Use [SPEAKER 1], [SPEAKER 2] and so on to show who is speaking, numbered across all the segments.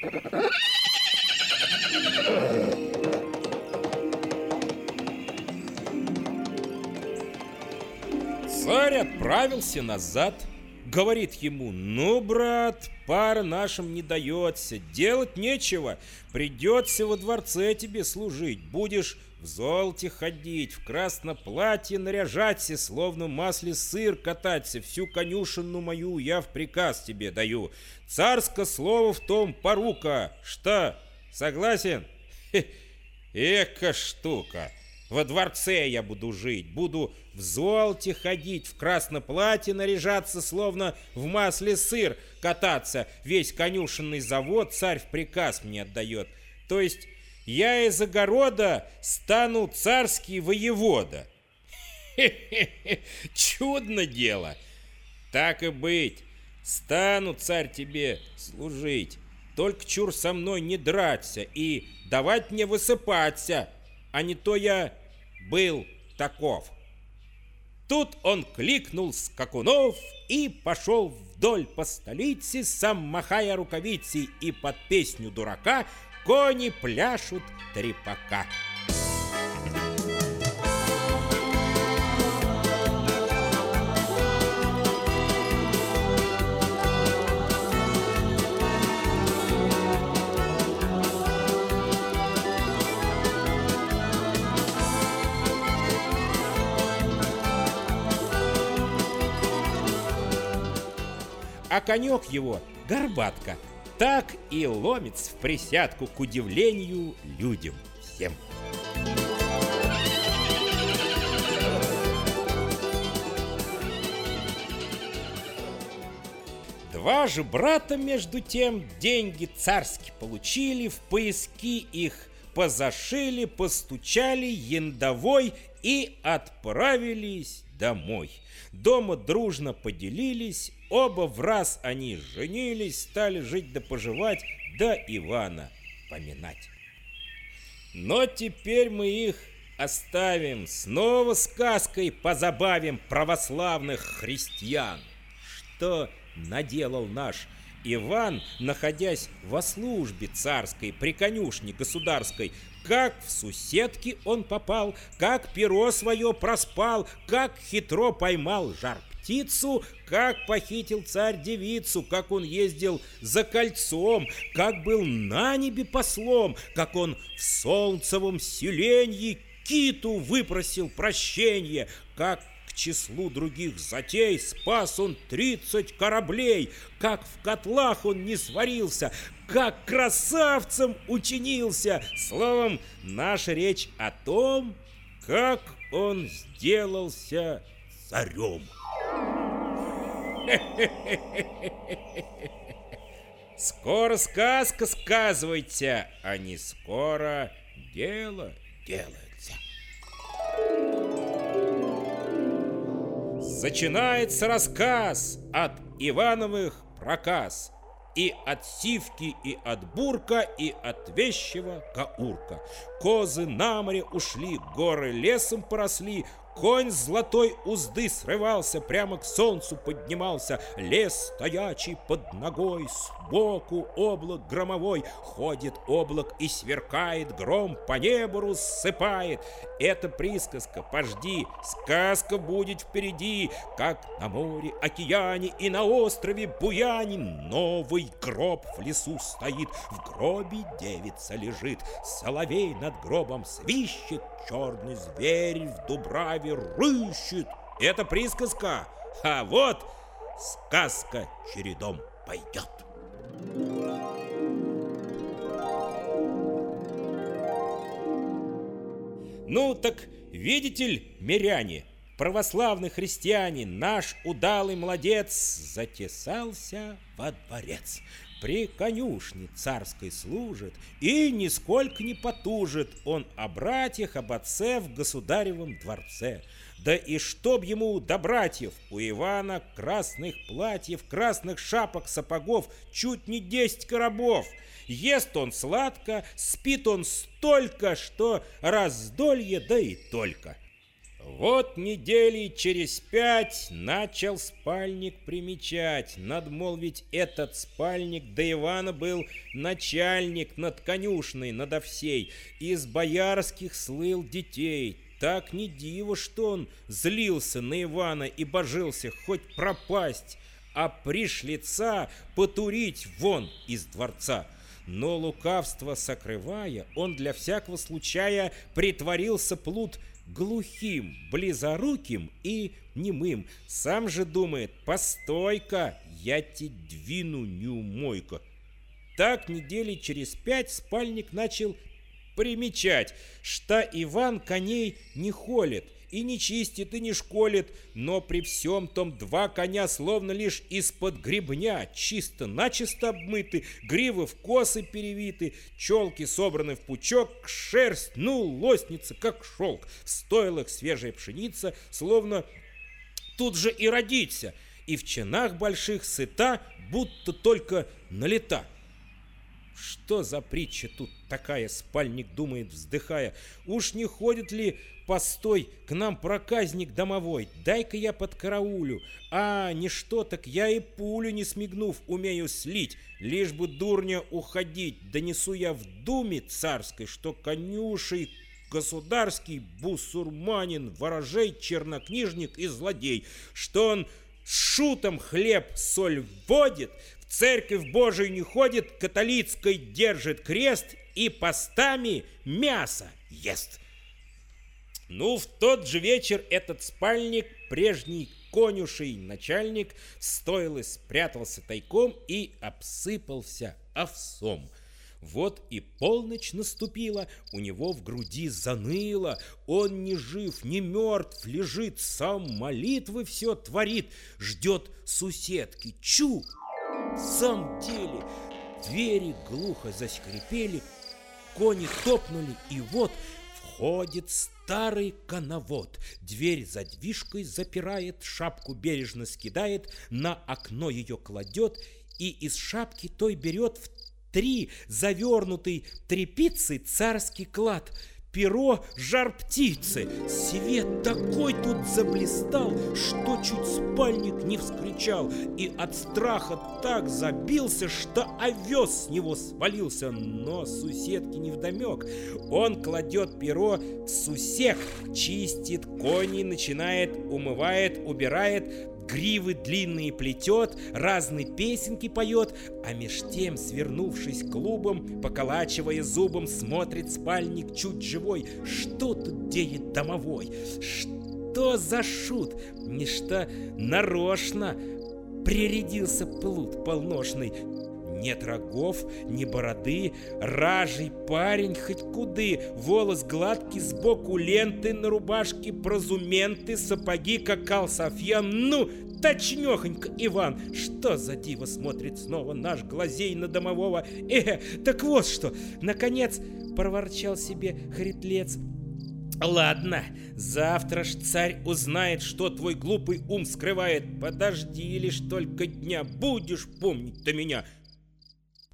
[SPEAKER 1] Царь отправился назад, говорит ему, ну, брат, пара нашим не дается, делать нечего, придется во дворце тебе служить, будешь в золоте ходить, в красном платье наряжаться, словно масле сыр кататься, всю конюшину мою я в приказ тебе даю. Царское слово в том порука. Что, согласен? эка штука. Во дворце я буду жить, буду в золоте ходить, в красном платье наряжаться, словно в масле сыр кататься. Весь конюшенный завод царь в приказ мне отдает. То есть я из огорода стану царский воевода. Чудно дело. Так и быть, стану царь тебе служить. Только чур со мной не драться и давать мне высыпаться, а не то я был таков. Тут он кликнул скакунов и пошел вдоль по столице, сам махая рукавицей и под песню дурака кони пляшут трепака. а конек его — горбатка — так и ломится в присядку к удивлению людям всем. Два же брата, между тем, деньги царские получили, в пояски их позашили, постучали яндовой и отправились домой. Дома дружно поделились, оба в раз они женились, стали жить да поживать, да Ивана поминать. Но теперь мы их оставим, снова сказкой позабавим православных христиан. Что наделал наш Иван, находясь во службе царской, при конюшне государской, как в суседки он попал, как перо свое проспал, как хитро поймал жар птицу, как похитил царь девицу, как он ездил за кольцом, как был на небе послом, как он в солнцевом селенье киту выпросил прощение, как числу других затей спас он тридцать кораблей, как в котлах он не сварился, как красавцем учинился. Словом, наша речь о том, как он сделался царем. Скоро сказка сказывайте, а не скоро дело делается. Начинается рассказ от Ивановых проказ и от сивки, и от бурка, и от вещего каурка. Козы на море ушли, горы лесом поросли, Конь золотой узды срывался, прямо к солнцу поднимался. Лес стоячий под ногой, сбоку облак громовой. Ходит облак и сверкает, гром по небу рассыпает. Это присказка, пожди, сказка будет впереди, как на море, океане и на острове Буяне новый гроб в лесу стоит. В гробе девица лежит, соловей над гробом свищет, черный зверь в дубраве рыщет. Это присказка, а вот сказка чередом пойдет. Ну так видите ли, миряне, православный христиане, наш удалый молодец затесался во дворец при конюшне царской служит, и нисколько не потужит он о братьях, об отце в государевом дворце. Да и чтоб ему до братьев, у Ивана красных платьев, красных шапок, сапогов чуть не десять коробов. Ест он сладко, спит он столько, что раздолье, да и только. Вот недели через пять начал спальник примечать. Надмолвить этот спальник до Ивана был начальник над конюшной, надо всей. Из боярских слыл детей. Так не диво, что он злился на Ивана и божился хоть пропасть, а пришлица потурить вон из дворца. Но лукавство сокрывая, он для всякого случая притворился плут глухим, близоруким и немым. Сам же думает, постой-ка, я тебе двину неумойка. Так недели через пять спальник начал примечать, что Иван коней не холит – и не чистит, и не школит, но при всем том два коня словно лишь из-под гребня, чисто-начисто обмыты, гривы в косы перевиты, челки собраны в пучок, шерсть, ну, лосница, как шелк, в стойлах свежая пшеница, словно тут же и родиться, и в чинах больших сыта, будто только налета. Что за притча тут такая, спальник думает, вздыхая. Уж не ходит ли постой к нам проказник домовой? Дай-ка я под караулю. А, не что, так я и пулю не смигнув умею слить, лишь бы дурня уходить. Донесу я в думе царской, что конюшей государский бусурманин, ворожей, чернокнижник и злодей, что он шутом хлеб, соль вводит, церковь Божию не ходит, католицкой держит крест и постами мясо ест. Ну, в тот же вечер этот спальник, прежний конюший начальник, стоил и спрятался тайком и обсыпался овсом. Вот и полночь наступила, у него в груди заныло, он не жив, не мертв, лежит, сам молитвы все творит, ждет суседки. Чу! В самом деле, двери глухо заскрипели, кони топнули, и вот входит старый коновод. Дверь задвижкой запирает, шапку бережно скидает, на окно ее кладет и из шапки той берет в три завернутый трепицей царский клад – перо жар птицы. Свет такой тут заблистал, что чуть спальник не вскричал, и от страха так забился, что овес с него свалился, но суседки не вдомек. Он кладет перо в сусек, чистит кони, начинает, умывает, убирает, гривы длинные плетет, разные песенки поет, а меж тем, свернувшись клубом, поколачивая зубом, смотрит спальник чуть живой. Что тут деет домовой? Что за шут? Ничто нарочно прирядился плут полношный. Нет рогов, ни бороды, ражий парень хоть куды, волос гладкий сбоку ленты на рубашке, прозументы, сапоги, какал Софьян, ну, точнёхонько, Иван, что за диво смотрит снова наш глазей на домового? Э, так вот что, наконец, проворчал себе хритлец, Ладно, завтра ж царь узнает, что твой глупый ум скрывает. Подожди лишь только дня, будешь помнить ты меня.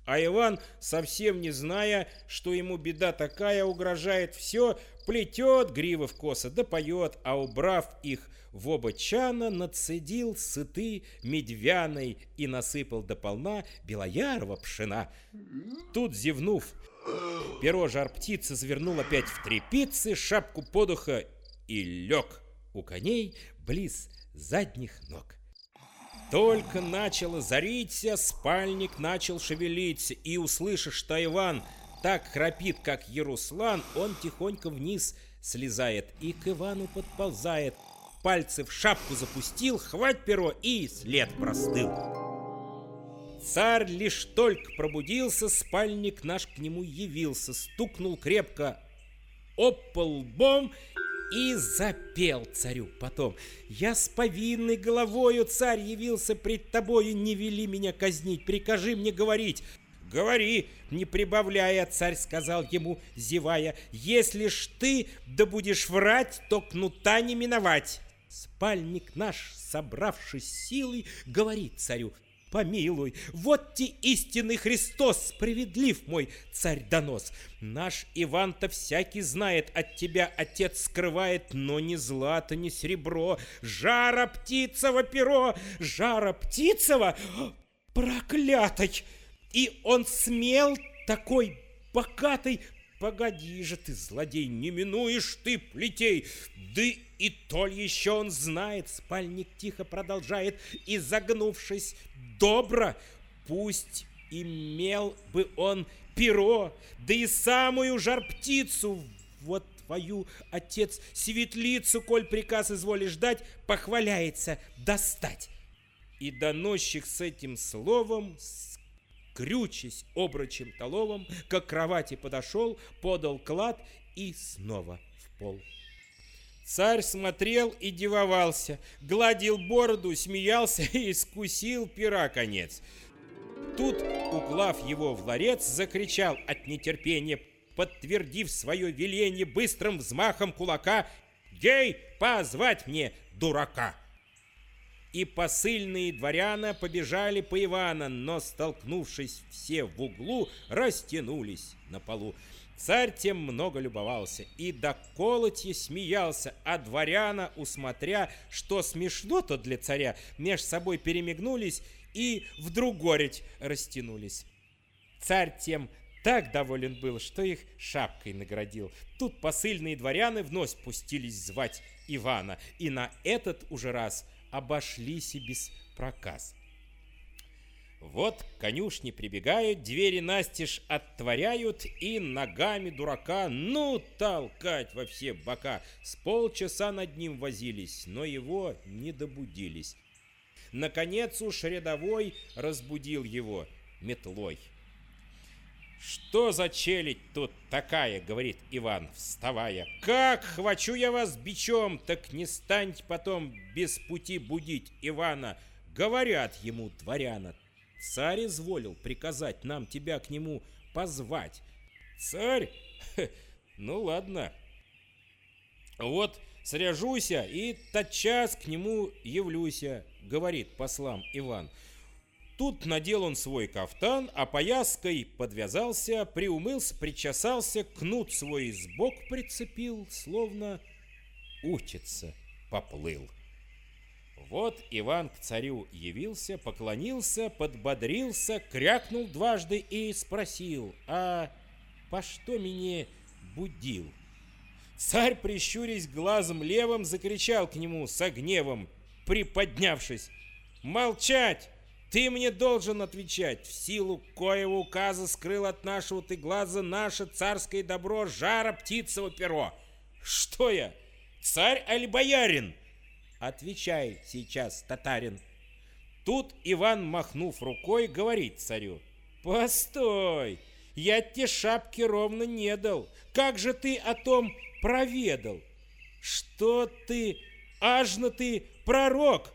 [SPEAKER 1] А Иван, совсем не зная, что ему беда такая угрожает, все плетет гривы в косы, да поет, а убрав их в оба чана, нацедил сыты медвяной и насыпал до полна белоярова пшена. Тут, зевнув, перо жар птицы завернул опять в трепицы, шапку подуха и лег у коней близ задних ног. Только начало зариться, спальник начал шевелиться, и, услышав, что Иван так храпит, как Яруслан, он тихонько вниз слезает и к Ивану подползает. Пальцы в шапку запустил, хвать перо и след простыл. Царь лишь только пробудился, спальник наш к нему явился, стукнул крепко об лбом и запел царю потом. «Я с повинной головою, царь, явился пред тобою, не вели меня казнить, прикажи мне говорить». «Говори, не прибавляя, царь сказал ему, зевая, если ж ты да будешь врать, то кнута не миновать». Спальник наш, собравшись силой, говорит царю, помилуй, вот те истинный Христос, справедлив мой царь-донос. Наш Иван-то всякий знает, от тебя отец скрывает, но ни злато, ни серебро, жара птицева перо, жара птицева, проклятый! И он смел такой богатый Погоди же ты, злодей, не минуешь ты плетей. Да и то еще он знает, спальник тихо продолжает, и загнувшись добро, пусть имел бы он перо, да и самую жар-птицу, вот твою, отец, светлицу, коль приказ изволишь дать, похваляется достать. И доносчик с этим словом, крючась обручем толовым, к кровати подошел, подал клад и снова в пол. Царь смотрел и дивовался, гладил бороду, смеялся и искусил пера конец. Тут, уклав его в ларец, закричал от нетерпения, подтвердив свое веление быстрым взмахом кулака «Гей, позвать мне дурака!» и посыльные дворяна побежали по Ивана, но, столкнувшись все в углу, растянулись на полу. Царь тем много любовался и до колотья смеялся, а дворяна, усмотря, что смешно-то для царя, меж собой перемигнулись и вдруг гореть растянулись. Царь тем так доволен был, что их шапкой наградил. Тут посыльные дворяны вновь пустились звать Ивана, и на этот уже раз – обошлись и без проказ. Вот конюшни прибегают, двери настежь отворяют и ногами дурака, ну, толкать во все бока. С полчаса над ним возились, но его не добудились. Наконец уж рядовой разбудил его метлой. «Что за челядь тут такая?» — говорит Иван, вставая. «Как хвачу я вас бичом, так не станьте потом без пути будить Ивана!» Говорят ему дворяна. Царь изволил приказать нам тебя к нему позвать. Царь? Ну ладно. Вот сряжуся и тотчас к нему явлюся, говорит послам Иван. Тут надел он свой кафтан, а пояской подвязался, приумылся, причесался, кнут свой сбок прицепил, словно учится, поплыл. Вот Иван к царю явился, поклонился, подбодрился, крякнул дважды и спросил, «А по что меня будил?» Царь, прищурясь глазом левым, закричал к нему со гневом, приподнявшись, «Молчать! Ты мне должен отвечать, в силу коего указа скрыл от нашего ты глаза наше царское добро жара птицево перо. Что я, царь аль боярин? Отвечай сейчас, татарин. Тут Иван, махнув рукой, говорит царю. Постой, я те шапки ровно не дал. Как же ты о том проведал? Что ты, ажно ты пророк?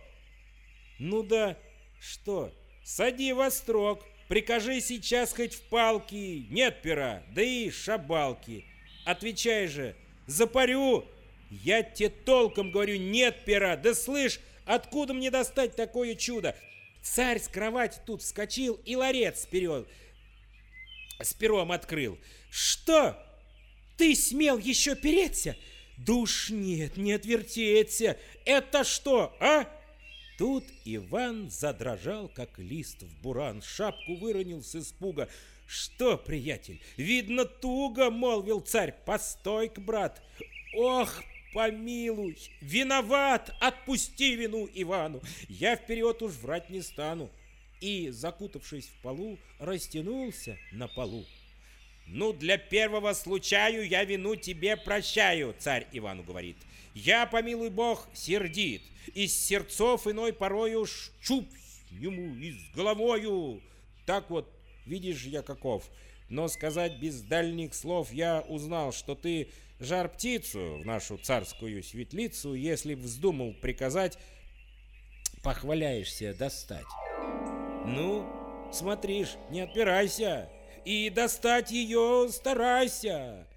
[SPEAKER 1] Ну да, что? Сади во строк, прикажи сейчас хоть в палки, нет пера, да и шабалки. Отвечай же, запарю, я тебе толком говорю, нет пера, да слышь, откуда мне достать такое чудо? Царь с кровати тут вскочил и ларец вперед с пером открыл. Что? Ты смел еще переться? Душ нет, не отвертеться. Это что, а? Тут Иван задрожал, как лист в буран, шапку выронил с испуга. «Что, приятель, видно туго!» — молвил царь. «Постой-ка, брат! Ох, помилуй! Виноват! Отпусти вину Ивану! Я вперед уж врать не стану!» И, закутавшись в полу, растянулся на полу. «Ну, для первого случаю я вину тебе прощаю», — царь Ивану говорит. «Я, помилуй бог, сердит, из сердцов иной порою щуп ему из головою. Так вот, видишь я каков. Но сказать без дальних слов я узнал, что ты жар-птицу в нашу царскую светлицу, если вздумал приказать, похваляешься достать. Ну, смотришь, не отпирайся, и достать ее старайся.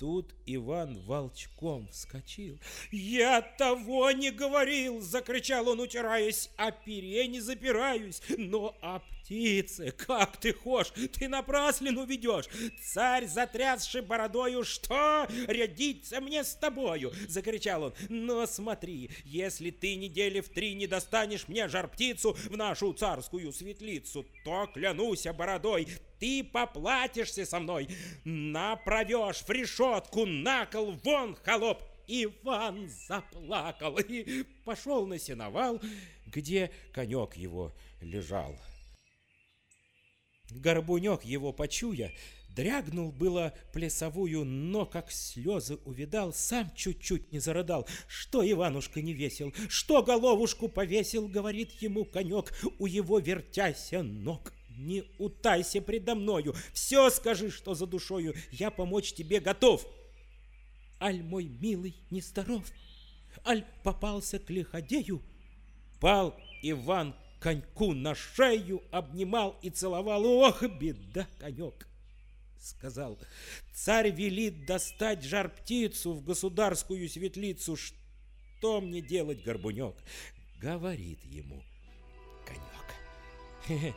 [SPEAKER 1] Тут Иван волчком вскочил. «Я того не говорил!» — закричал он, утираясь. «О пере не запираюсь, но о птице, как ты хошь, ты напраслину ведешь! Царь, затрясший бородою, что? Рядиться мне с тобою!» — закричал он. «Но смотри, если ты недели в три не достанешь мне жар-птицу в нашу царскую светлицу, то, клянусь бородой, ты поплатишься со мной, направешь в решетку, на кол, вон, холоп!» Иван заплакал и пошел на сеновал, где конек его лежал. Горбунек его почуя, дрягнул было плясовую, но как слезы увидал, сам чуть-чуть не зарыдал. Что Иванушка не весел, что головушку повесил, говорит ему конек, у его вертяся ног. Не утайся предо мною, все скажи, что за душою, я помочь тебе готов. Аль мой милый нездоров, аль попался к лиходею, пал Иван коньку на шею, обнимал и целовал. Ох, беда, конек! Сказал, царь велит достать жар-птицу в государскую светлицу. Что мне делать, горбунек? Говорит ему конек.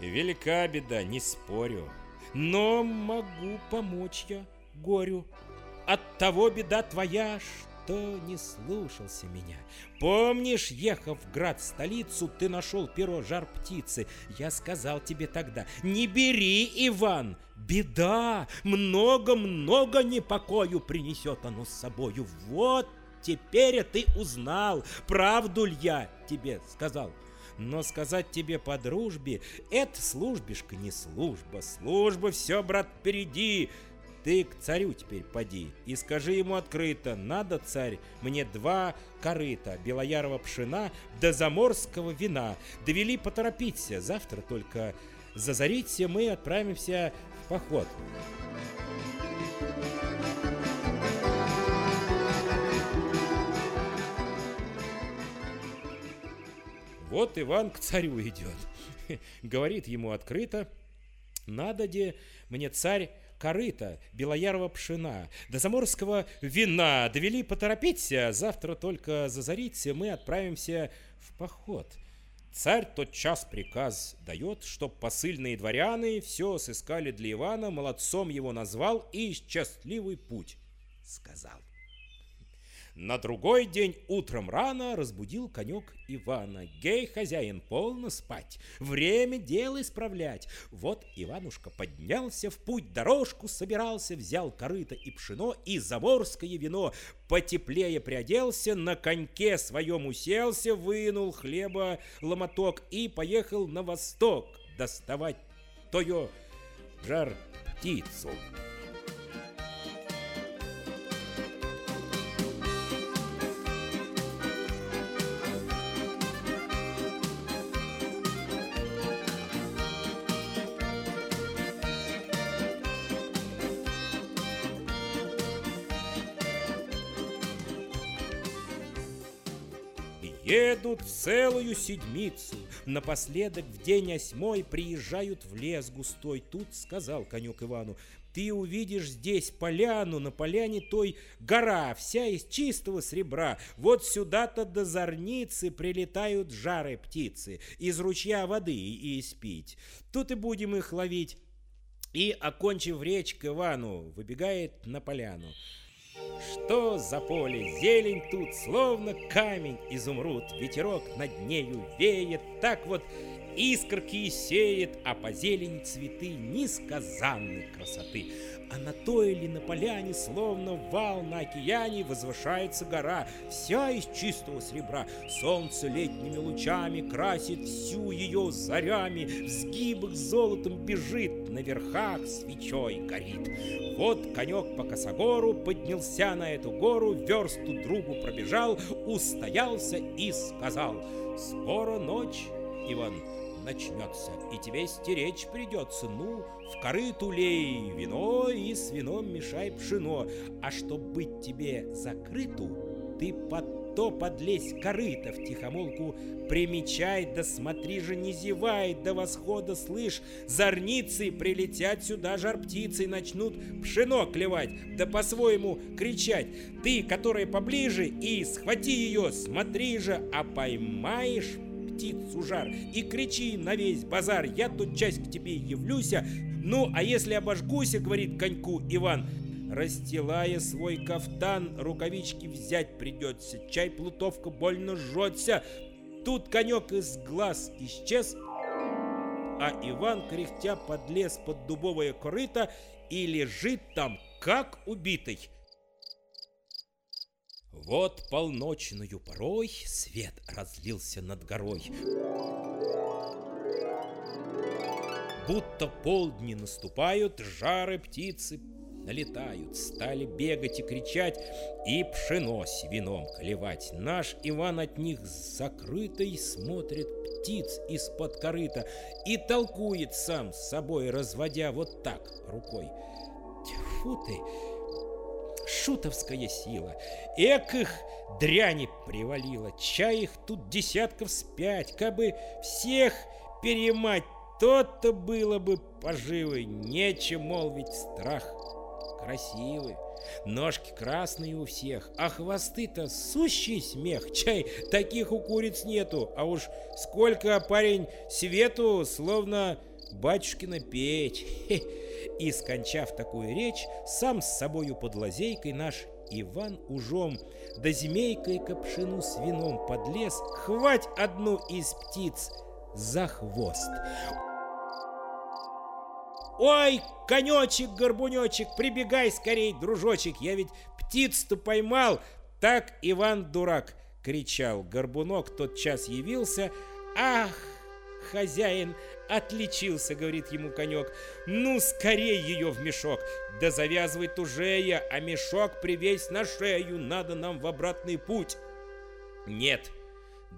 [SPEAKER 1] Велика беда, не спорю, но могу помочь я горю. От того беда твоя, что не слушался меня. Помнишь, ехав в град столицу, ты нашел перо жар птицы. Я сказал тебе тогда, не бери, Иван, беда, много-много непокою принесет оно с собою. Вот теперь ты узнал, правду ли я тебе сказал. Но сказать тебе по дружбе, это службишка не служба. Служба все, брат, впереди. Ты к царю теперь поди и скажи ему открыто, надо, царь, мне два корыта белоярого пшена до заморского вина. Довели поторопиться, завтра только зазариться мы отправимся в поход. Вот Иван к царю идет. Говорит ему открыто, надо де мне царь корыта, белоярого пшена, до заморского вина. Довели поторопиться, завтра только зазариться, мы отправимся в поход. Царь тот час приказ дает, чтоб посыльные дворяны все сыскали для Ивана, молодцом его назвал и счастливый путь сказал. На другой день утром рано разбудил конек Ивана. Гей, хозяин, полно спать, время дело исправлять. Вот Иванушка поднялся в путь, дорожку собирался, взял корыто и пшено и заморское вино. Потеплее приоделся, на коньке своем уселся, вынул хлеба ломоток и поехал на восток доставать тою жар птицу. Едут целую седмицу. Напоследок в день осьмой приезжают в лес густой. Тут сказал конек Ивану, ты увидишь здесь поляну, на поляне той гора, вся из чистого сребра. Вот сюда-то до зорницы прилетают жары птицы, из ручья воды и испить. Тут и будем их ловить. И, окончив речь к Ивану, выбегает на поляну. Что за поле, зелень тут, словно камень изумруд, Ветерок над нею веет, так вот искорки сеет, А по зелени цветы несказанной красоты. А на той или на поляне, словно вал на океане, возвышается гора, вся из чистого серебра. Солнце летними лучами красит всю ее зарями, в сгибах золотом бежит, на верхах свечой горит. Вот конек по косогору поднялся на эту гору, версту другу пробежал, устоялся и сказал, «Скоро ночь, Иван, начнется, и тебе стеречь придется. Ну, в корыту лей вино и с вином мешай пшено, а чтоб быть тебе закрыту, ты под то подлезь корыто в тихомолку, примечай, да смотри же, не зевай, до восхода слышь, зорницы прилетят сюда жар птицы, начнут пшено клевать, да по-своему кричать. Ты, которая поближе, и схвати ее, смотри же, а поймаешь птицу жар и кричи на весь базар, я тут часть к тебе явлюся. Ну, а если обожгуся, говорит коньку Иван, Расстилая свой кафтан, рукавички взять придется. Чай плутовка больно жжется. Тут конек из глаз исчез, а Иван, кряхтя, подлез под дубовое корыто и лежит там, как убитый. Вот полночную порой свет разлился над горой. Будто полдни наступают, жары птицы налетают, стали бегать и кричать, и пшено с вином клевать. Наш Иван от них закрытый смотрит птиц из-под корыта и толкует сам с собой, разводя вот так рукой. Тьфу ты, шутовская сила, эк их дряни привалила, чай их тут десятков спять, кабы всех перемать, то-то было бы поживы, нечем молвить страх красивы, ножки красные у всех, а хвосты-то сущий смех. Чай, таких у куриц нету, а уж сколько, парень, свету, словно батюшкина печь. И, скончав такую речь, сам с собою под лазейкой наш Иван ужом, да змейкой копшину с вином подлез, хвать одну из птиц за хвост. Ой, конечек, горбунечек, прибегай скорей, дружочек, я ведь птиц-то поймал. Так Иван дурак кричал. Горбунок тот час явился. Ах, хозяин, отличился, говорит ему конек. Ну, скорей ее в мешок. Да завязывай тужея, а мешок привесь на шею, надо нам в обратный путь. Нет,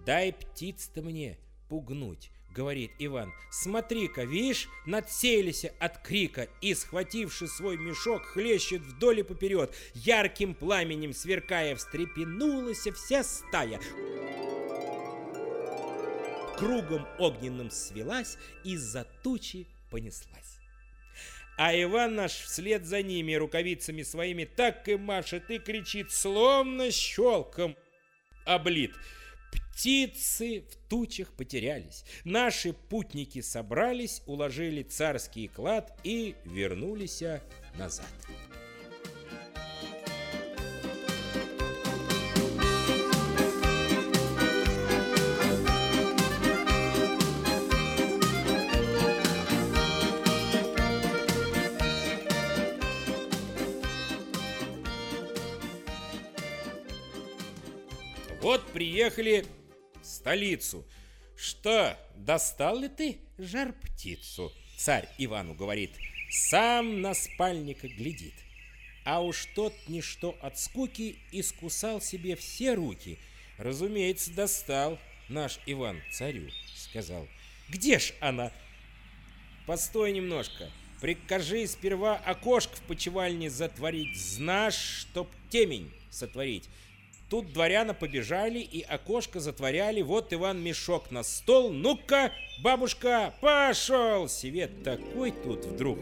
[SPEAKER 1] дай птиц-то мне пугнуть говорит Иван. «Смотри-ка, видишь, надселися от крика и, схвативши свой мешок, хлещет вдоль и поперед, ярким пламенем сверкая, встрепенулась вся стая» кругом огненным свелась и за тучи понеслась. А Иван наш вслед за ними рукавицами своими так и машет и кричит, словно щелком облит. Птицы в тучах потерялись. Наши путники собрались, уложили царский клад и вернулись назад. Приехали в столицу. Что, достал ли ты жар-птицу? Царь Ивану говорит. Сам на спальника глядит. А уж тот ничто от скуки искусал себе все руки. Разумеется, достал наш Иван царю, сказал. Где ж она? Постой немножко. Прикажи сперва окошко в почевальне затворить. Знашь, чтоб темень сотворить. Тут дворяна побежали и окошко затворяли. Вот Иван мешок на стол. Ну-ка, бабушка, пошел! Свет такой тут вдруг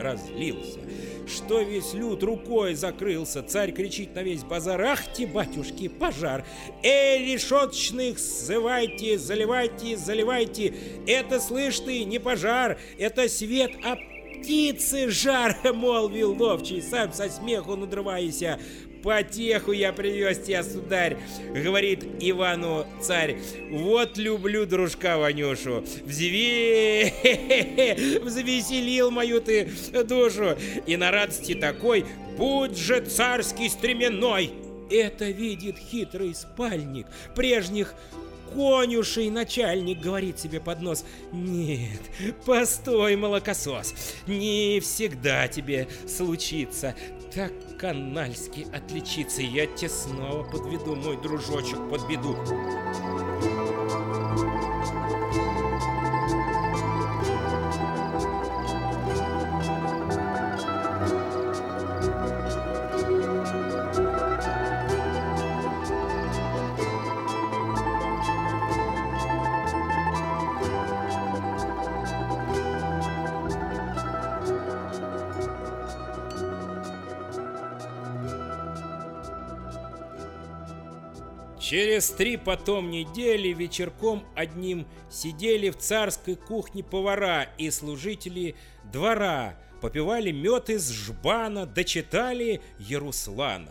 [SPEAKER 1] разлился, что весь люд рукой закрылся. Царь кричит на весь базар. Ах ты, батюшки, пожар! Эй, решеточных, сзывайте, заливайте, заливайте. Это, слышь ты, не пожар, это свет, а птицы жар, молвил ловчий, сам со смеху надрываясь. Потеху я привез тебя, сударь, говорит Ивану царь. Вот люблю дружка Ванюшу. Взве... Взвеселил мою ты душу. И на радости такой, будь же царский стременной. Это видит хитрый спальник прежних конюшей начальник говорит себе под нос. Нет, постой, молокосос, не всегда тебе случится так канальски отличиться. Я тебя снова подведу, мой дружочек, под Через три потом недели вечерком одним сидели в царской кухне повара и служители двора, попивали мед из жбана, дочитали Яруслана.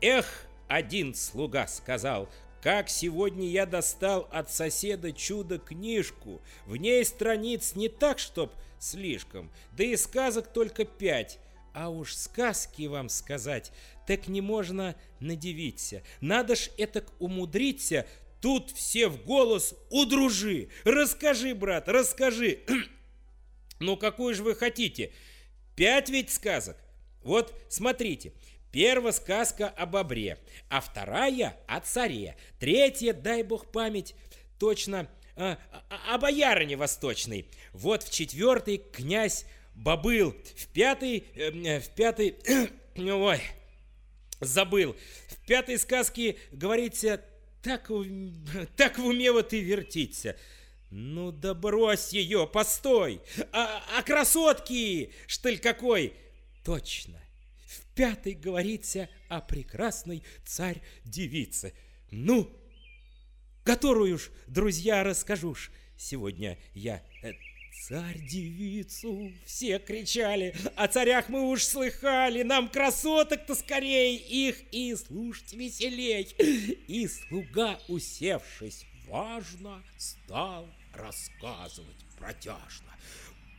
[SPEAKER 1] Эх, один слуга сказал, как сегодня я достал от соседа чудо-книжку. В ней страниц не так, чтоб слишком, да и сказок только пять. А уж сказки вам сказать, так не можно надевиться. Надо ж этак умудриться. Тут все в голос «Удружи! Расскажи, брат, расскажи!» Ну, какую же вы хотите? Пять ведь сказок. Вот, смотрите, Первая сказка о бобре, а вторая о царе. Третья, дай бог память, точно, а, а, о боярине восточной. Вот в четвертой князь Бобыл, в пятой, э, в пятой, ой, забыл. В пятой сказке говорится, так, так в уме вот и вертится. Ну да брось ее, постой! А, а красотки, ли какой? Точно, в пятой говорится о прекрасной царь-девице. Ну, которую ж, друзья, расскажу ж. Сегодня я э, царь-девицу все кричали, о царях мы уж слыхали, нам красоток-то скорей их и слушать веселей. И слуга, усевшись важно, стал рассказывать протяжно.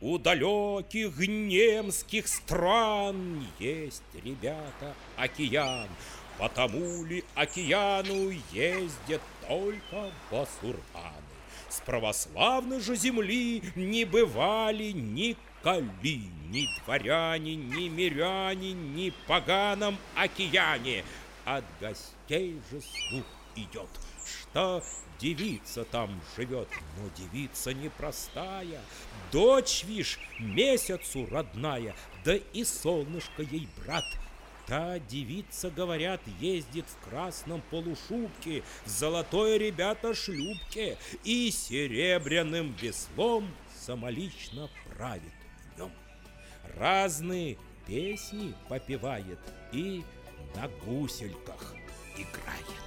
[SPEAKER 1] У далеких немских стран есть, ребята, океан. Потому ли океану ездят только басурманы? С православной же земли не бывали ни коли, ни дворяне, ни миряне, ни поганом океане. От гостей же слух идет, что девица там живет, но девица непростая, дочь, вишь, месяцу родная, да и солнышко ей брат. Та девица, говорят, ездит в красном полушубке, в золотой, ребята, шлюпке и серебряным веслом самолично правит в нем. Разные песни попивает и на гусельках играет.